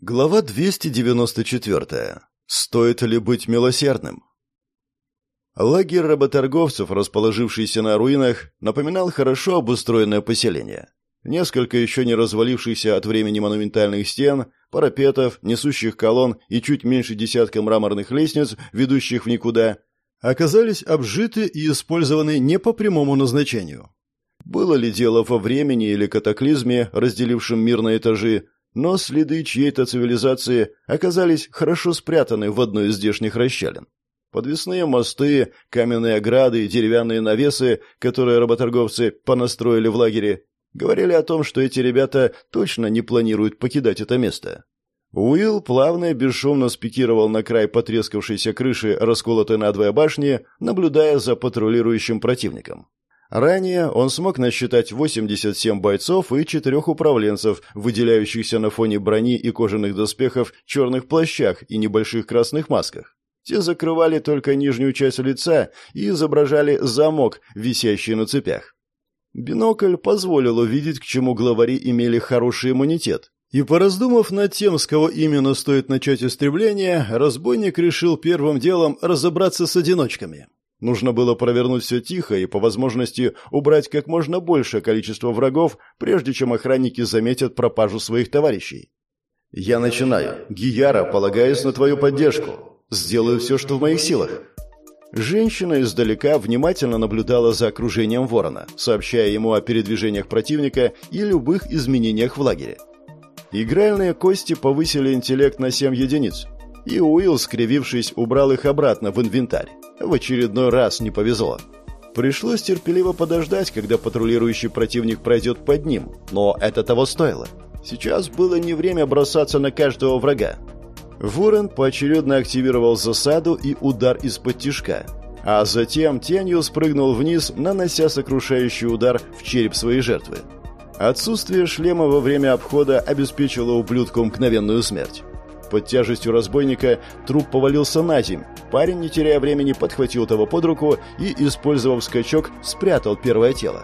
Глава 294. Стоит ли быть милосердным? Лагерь работорговцев, расположившийся на руинах, напоминал хорошо обустроенное поселение. Несколько еще не развалившихся от времени монументальных стен, парапетов, несущих колонн и чуть меньше десятка мраморных лестниц, ведущих в никуда, оказались обжиты и использованы не по прямому назначению. Было ли дело во времени или катаклизме, разделившем мир на этажи, но следы чьей-то цивилизации оказались хорошо спрятаны в одной из здешних расщелин. Подвесные мосты, каменные ограды и деревянные навесы, которые работорговцы понастроили в лагере, говорили о том, что эти ребята точно не планируют покидать это место. Уилл плавно и бесшумно спикировал на край потрескавшейся крыши, расколотой надвое башни, наблюдая за патрулирующим противником. Ранее он смог насчитать 87 бойцов и четырех управленцев, выделяющихся на фоне брони и кожаных доспехов черных плащах и небольших красных масках. Те закрывали только нижнюю часть лица и изображали замок, висящий на цепях. Бинокль позволил увидеть, к чему главари имели хороший иммунитет. И пораздумав над тем, с кого именно стоит начать истребление, разбойник решил первым делом разобраться с одиночками. Нужно было провернуть все тихо и, по возможности, убрать как можно большее количество врагов, прежде чем охранники заметят пропажу своих товарищей. «Я начинаю. Гияра, полагаюсь на твою поддержку. Сделаю все, что в моих силах». Женщина издалека внимательно наблюдала за окружением ворона, сообщая ему о передвижениях противника и любых изменениях в лагере. Игральные кости повысили интеллект на 7 единиц, и Уилл, скривившись, убрал их обратно в инвентарь. В очередной раз не повезло. Пришлось терпеливо подождать, когда патрулирующий противник пройдет под ним, но это того стоило. Сейчас было не время бросаться на каждого врага. Ворон поочередно активировал засаду и удар из-под тишка, а затем тенью спрыгнул вниз, нанося сокрушающий удар в череп своей жертвы. Отсутствие шлема во время обхода обеспечило ублюдку мгновенную смерть. Под тяжестью разбойника труп повалился на земь. Парень, не теряя времени, подхватил того под руку и, использовав скачок, спрятал первое тело.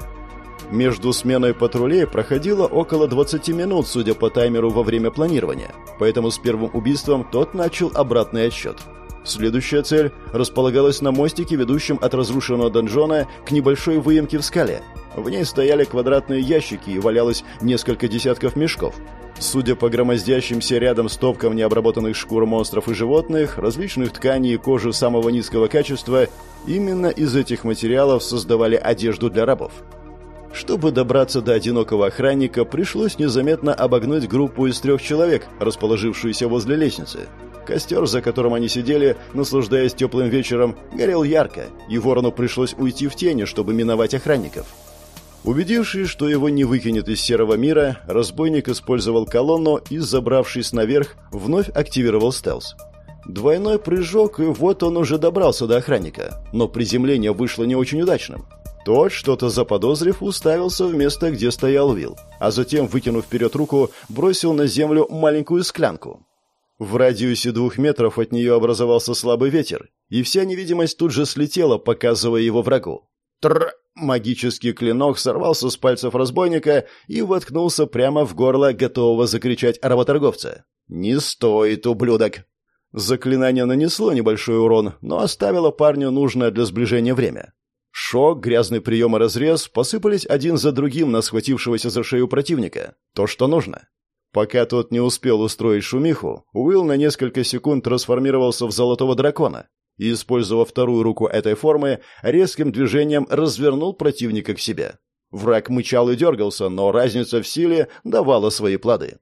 Между сменой патрулей проходило около 20 минут, судя по таймеру во время планирования, поэтому с первым убийством тот начал обратный отсчет. Следующая цель располагалась на мостике, ведущем от разрушенного донжона к небольшой выемке в скале. В ней стояли квадратные ящики и валялось несколько десятков мешков. Судя по громоздящимся рядом стопкам необработанных шкур монстров и животных, различных тканей и кожи самого низкого качества, именно из этих материалов создавали одежду для рабов. Чтобы добраться до одинокого охранника, пришлось незаметно обогнуть группу из трех человек, расположившуюся возле лестницы. Костер, за которым они сидели, наслаждаясь теплым вечером, горел ярко, и ворону пришлось уйти в тени, чтобы миновать охранников. Убедившись, что его не выкинет из серого мира, разбойник использовал колонну и, забравшись наверх, вновь активировал стелс. Двойной прыжок, и вот он уже добрался до охранника, но приземление вышло не очень удачным. Тот, что-то заподозрив, уставился в место, где стоял Вил, а затем, вытянув вперед руку, бросил на землю маленькую склянку. В радиусе двух метров от нее образовался слабый ветер, и вся невидимость тут же слетела, показывая его врагу. Тр! Магический клинок сорвался с пальцев разбойника и воткнулся прямо в горло готового закричать работорговца. «Не стоит, ублюдок!» Заклинание нанесло небольшой урон, но оставило парню нужное для сближения время. Шок, грязный прием и разрез посыпались один за другим на схватившегося за шею противника. То, что нужно. Пока тот не успел устроить шумиху, Уилл на несколько секунд трансформировался в золотого дракона и, использовав вторую руку этой формы, резким движением развернул противника к себе. Враг мычал и дергался, но разница в силе давала свои плоды.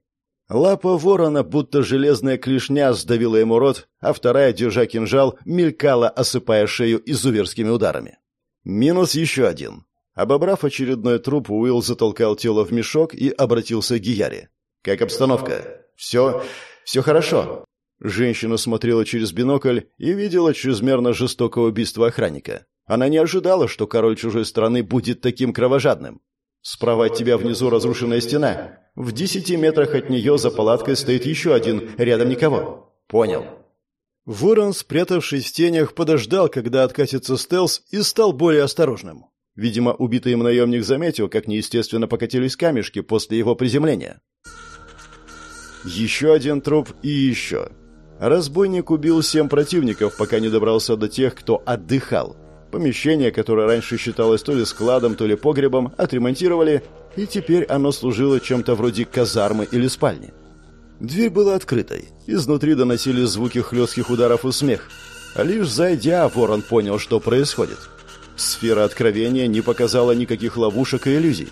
Лапа ворона, будто железная клешня, сдавила ему рот, а вторая, держа кинжал, мелькала, осыпая шею изуверскими ударами. Минус еще один. Обобрав очередной труп, Уилл затолкал тело в мешок и обратился к Гияре. «Как обстановка?» «Все... все хорошо. Женщина смотрела через бинокль и видела чрезмерно жестокое убийство охранника. Она не ожидала, что король чужой страны будет таким кровожадным. Справа от тебя внизу разрушенная стена. В десяти метрах от нее за палаткой стоит еще один, рядом никого. Понял. Ворон, спрятавшись в тенях, подождал, когда откатится стелс, и стал более осторожным. Видимо, убитый им наемник заметил, как неестественно покатились камешки после его приземления. Еще один труп и еще. Разбойник убил семь противников, пока не добрался до тех, кто отдыхал. Помещение, которое раньше считалось то ли складом, то ли погребом, отремонтировали, и теперь оно служило чем-то вроде казармы или спальни. Дверь была открытой. Изнутри доносились звуки хлестких ударов и смех. А лишь зайдя, ворон понял, что происходит. Сфера откровения не показала никаких ловушек и иллюзий.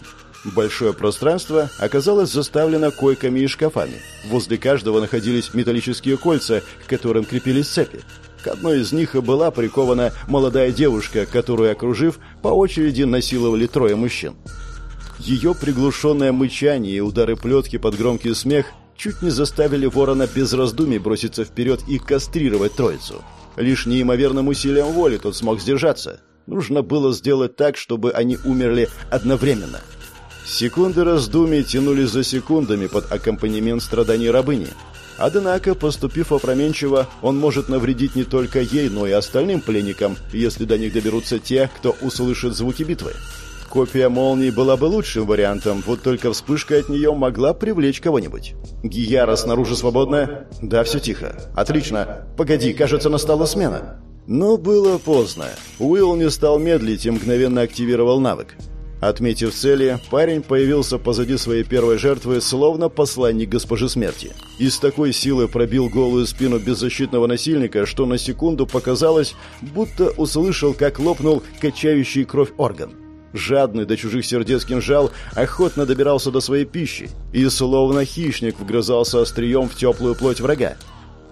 Большое пространство оказалось заставлено койками и шкафами. Возле каждого находились металлические кольца, к которым крепились цепи. К одной из них и была прикована молодая девушка, которую, окружив, по очереди насиловали трое мужчин. Ее приглушенное мычание и удары плетки под громкий смех чуть не заставили ворона без раздумий броситься вперед и кастрировать троицу. Лишь неимоверным усилием воли тот смог сдержаться. Нужно было сделать так, чтобы они умерли одновременно – Секунды раздумий тянулись за секундами под аккомпанемент страданий рабыни. Однако, поступив опроменчиво, он может навредить не только ей, но и остальным пленникам, если до них доберутся те, кто услышит звуки битвы. Копия молнии была бы лучшим вариантом, вот только вспышка от нее могла привлечь кого-нибудь. Гияра снаружи свободная? Да, все тихо. Отлично. Погоди, кажется, настала смена. Но было поздно. Уилл не стал медлить и мгновенно активировал навык. Отметив цели, парень появился позади своей первой жертвы, словно посланник госпожи смерти. И с такой силой пробил голую спину беззащитного насильника, что на секунду показалось, будто услышал, как лопнул качающий кровь орган. Жадный до чужих сердец кинжал охотно добирался до своей пищи и словно хищник вгрызался острием в теплую плоть врага.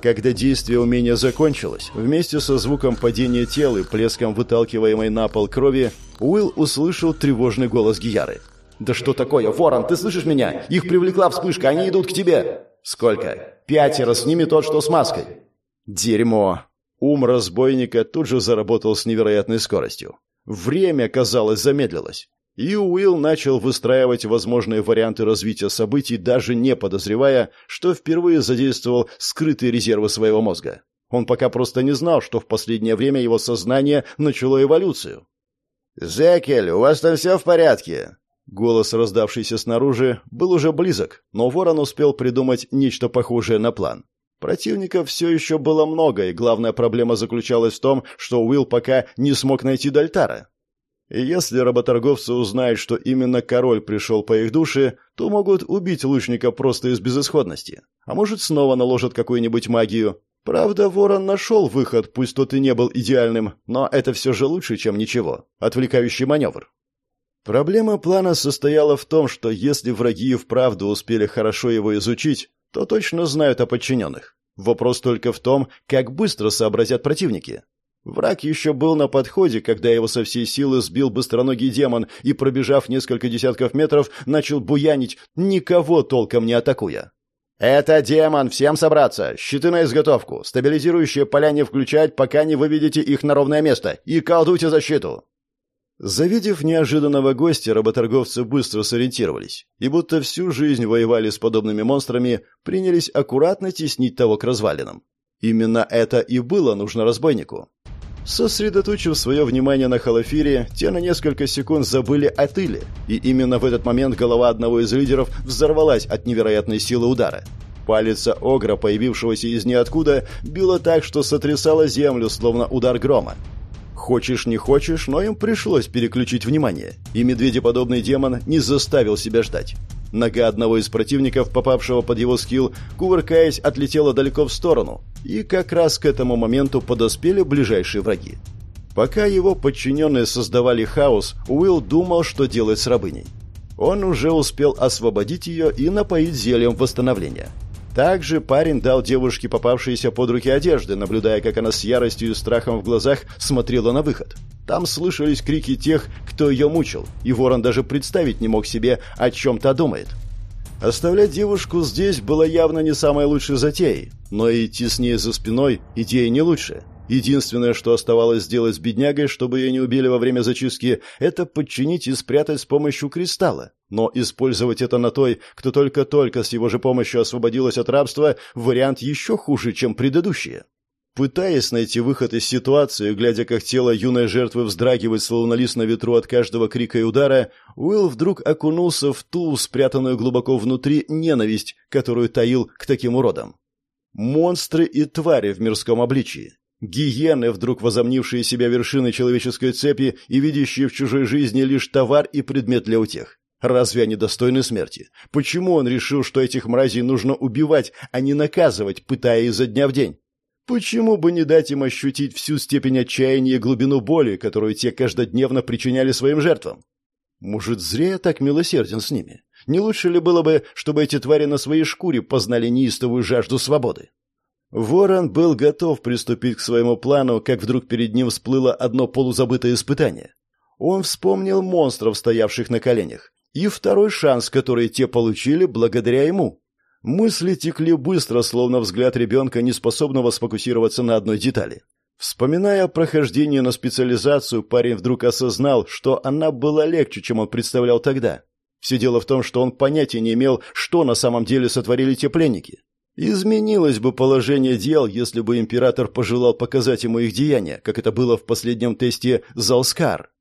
Когда действие умения закончилось, вместе со звуком падения тела и плеском выталкиваемой на пол крови, Уилл услышал тревожный голос Гияры. «Да что такое, Ворон, ты слышишь меня? Их привлекла вспышка, они идут к тебе!» «Сколько?» «Пятеро, с ними тот, что с маской!» «Дерьмо!» Ум разбойника тут же заработал с невероятной скоростью. Время, казалось, замедлилось. И Уилл начал выстраивать возможные варианты развития событий, даже не подозревая, что впервые задействовал скрытые резервы своего мозга. Он пока просто не знал, что в последнее время его сознание начало эволюцию. «Зекель, у вас там все в порядке?» Голос, раздавшийся снаружи, был уже близок, но Ворон успел придумать нечто похожее на план. Противников все еще было много, и главная проблема заключалась в том, что Уилл пока не смог найти Дальтара. И если работорговцы узнают, что именно король пришел по их душе, то могут убить лучника просто из безысходности. А может, снова наложат какую-нибудь магию. Правда, ворон нашел выход, пусть тот и не был идеальным, но это все же лучше, чем ничего. Отвлекающий маневр. Проблема плана состояла в том, что если враги и вправду успели хорошо его изучить, то точно знают о подчиненных. Вопрос только в том, как быстро сообразят противники. Враг еще был на подходе, когда его со всей силы сбил быстроногий демон и, пробежав несколько десятков метров, начал буянить, никого толком не атакуя. «Это демон! Всем собраться! Щиты на изготовку! Стабилизирующие поля не включать, пока не выведете их на ровное место! И колдуйте защиту!» Завидев неожиданного гостя, работорговцы быстро сориентировались и будто всю жизнь воевали с подобными монстрами, принялись аккуратно теснить того к развалинам. Именно это и было нужно разбойнику. Сосредоточив свое внимание на Халафире, те на несколько секунд забыли о тыле, и именно в этот момент голова одного из лидеров взорвалась от невероятной силы удара. Палец Огра, появившегося из ниоткуда, била так, что сотрясала землю, словно удар грома. Хочешь не хочешь, но им пришлось переключить внимание, и медведеподобный демон не заставил себя ждать. Нога одного из противников, попавшего под его скилл, кувыркаясь, отлетела далеко в сторону, и как раз к этому моменту подоспели ближайшие враги. Пока его подчиненные создавали хаос, Уилл думал, что делать с рабыней. Он уже успел освободить ее и напоить зельем восстановления. Также парень дал девушке попавшиеся под руки одежды, наблюдая, как она с яростью и страхом в глазах смотрела на выход. Там слышались крики тех, кто ее мучил, и ворон даже представить не мог себе, о чем та думает. Оставлять девушку здесь было явно не самой лучшей затеей, но идти с ней за спиной – идея не лучшая. Единственное, что оставалось сделать с беднягой, чтобы ее не убили во время зачистки, это подчинить и спрятать с помощью кристалла. Но использовать это на той, кто только-только с его же помощью освободилась от рабства, вариант еще хуже, чем предыдущие. Пытаясь найти выход из ситуации, глядя, как тело юной жертвы вздрагивает, словно лист на ветру от каждого крика и удара, Уилл вдруг окунулся в ту, спрятанную глубоко внутри, ненависть, которую таил к таким уродам. Монстры и твари в мирском обличии. Гиены, вдруг возомнившие себя вершиной человеческой цепи и видящие в чужой жизни лишь товар и предмет для утех. Разве они достойны смерти? Почему он решил, что этих мразей нужно убивать, а не наказывать, пытая изо дня в день? Почему бы не дать им ощутить всю степень отчаяния и глубину боли, которую те каждодневно причиняли своим жертвам? Может, зря я так милосерден с ними? Не лучше ли было бы, чтобы эти твари на своей шкуре познали неистовую жажду свободы? Ворон был готов приступить к своему плану, как вдруг перед ним всплыло одно полузабытое испытание. Он вспомнил монстров, стоявших на коленях, и второй шанс, который те получили благодаря ему. Мысли текли быстро, словно взгляд ребенка, не способного сфокусироваться на одной детали. Вспоминая прохождение на специализацию, парень вдруг осознал, что она была легче, чем он представлял тогда. Все дело в том, что он понятия не имел, что на самом деле сотворили те пленники. Изменилось бы положение дел, если бы император пожелал показать ему их деяния, как это было в последнем тесте Залскар.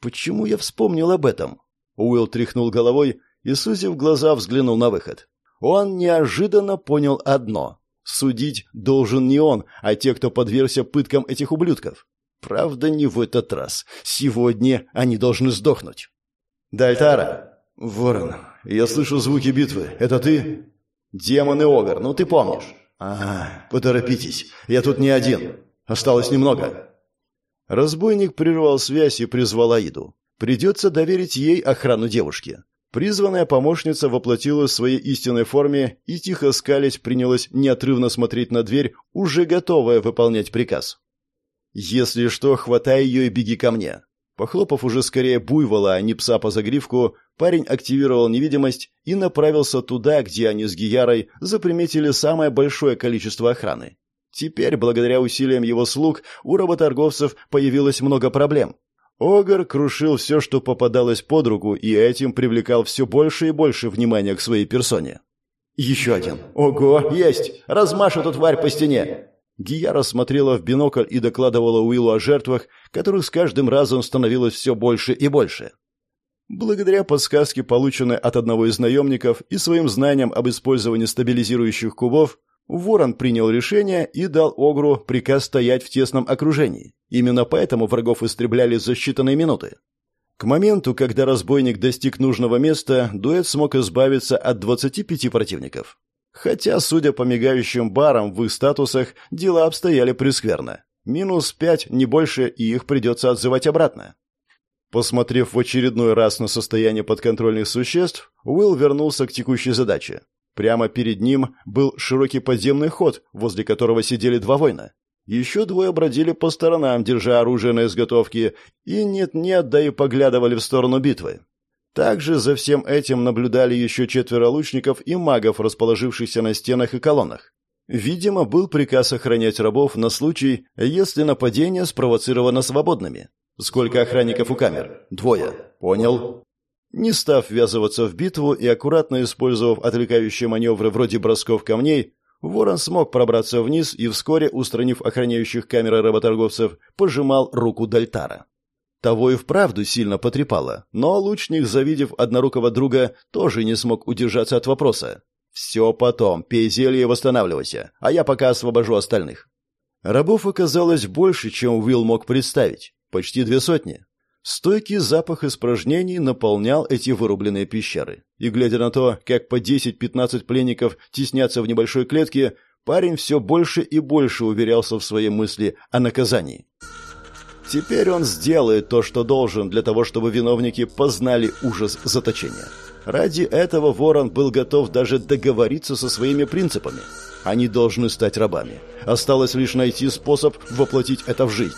Почему я вспомнил об этом? Уилл тряхнул головой и, сузив глаза, взглянул на выход. Он неожиданно понял одно. Судить должен не он, а те, кто подвергся пыткам этих ублюдков. Правда, не в этот раз. Сегодня они должны сдохнуть. «Дальтара!» «Ворон, я слышу звуки битвы. Это ты?» «Демон и Огр, ну ты помнишь». «А, поторопитесь, я тут не один. Осталось немного». Разбойник прервал связь и призвал Аиду. Придется доверить ей охрану девушки. Призванная помощница воплотилась в своей истинной форме и, тихо скалясь, принялась неотрывно смотреть на дверь, уже готовая выполнять приказ. «Если что, хватай ее и беги ко мне». Похлопав уже скорее буйвола, а не пса по загривку, парень активировал невидимость и направился туда, где они с Гиярой заприметили самое большое количество охраны. Теперь, благодаря усилиям его слуг, у работорговцев появилось много проблем. Огр крушил все, что попадалось под руку, и этим привлекал все больше и больше внимания к своей персоне. «Еще один! Ого, есть! Размажь эту тварь по стене!» Гияра смотрела в бинокль и докладывала Уиллу о жертвах, которых с каждым разом становилось все больше и больше. Благодаря подсказке, полученной от одного из наемников, и своим знаниям об использовании стабилизирующих кубов, Ворон принял решение и дал Огру приказ стоять в тесном окружении. Именно поэтому врагов истребляли за считанные минуты. К моменту, когда разбойник достиг нужного места, дуэт смог избавиться от 25 противников. Хотя, судя по мигающим барам в их статусах, дела обстояли прескверно. Минус пять, не больше, и их придется отзывать обратно. Посмотрев в очередной раз на состояние подконтрольных существ, Уилл вернулся к текущей задаче. Прямо перед ним был широкий подземный ход, возле которого сидели два воина. Еще двое бродили по сторонам, держа оружие на изготовке, и нет-нет, да и поглядывали в сторону битвы. Также за всем этим наблюдали еще четверо лучников и магов, расположившихся на стенах и колоннах. Видимо, был приказ охранять рабов на случай, если нападение спровоцировано свободными. Сколько охранников у камер? Двое. Понял. Не став ввязываться в битву и аккуратно использовав отвлекающие маневры вроде бросков камней, Ворон смог пробраться вниз и вскоре, устранив охраняющих камеры работорговцев, пожимал руку Дальтара. Того и вправду сильно потрепало, но лучник, завидев однорукого друга, тоже не смог удержаться от вопроса. «Все потом, пей зелье и восстанавливайся, а я пока освобожу остальных». Рабов оказалось больше, чем Уилл мог представить. Почти две сотни. Стойкий запах испражнений наполнял эти вырубленные пещеры. И глядя на то, как по 10-15 пленников теснятся в небольшой клетке, парень все больше и больше уверялся в своей мысли о наказании. Теперь он сделает то, что должен, для того, чтобы виновники познали ужас заточения. Ради этого Ворон был готов даже договориться со своими принципами. Они должны стать рабами. Осталось лишь найти способ воплотить это в жизнь.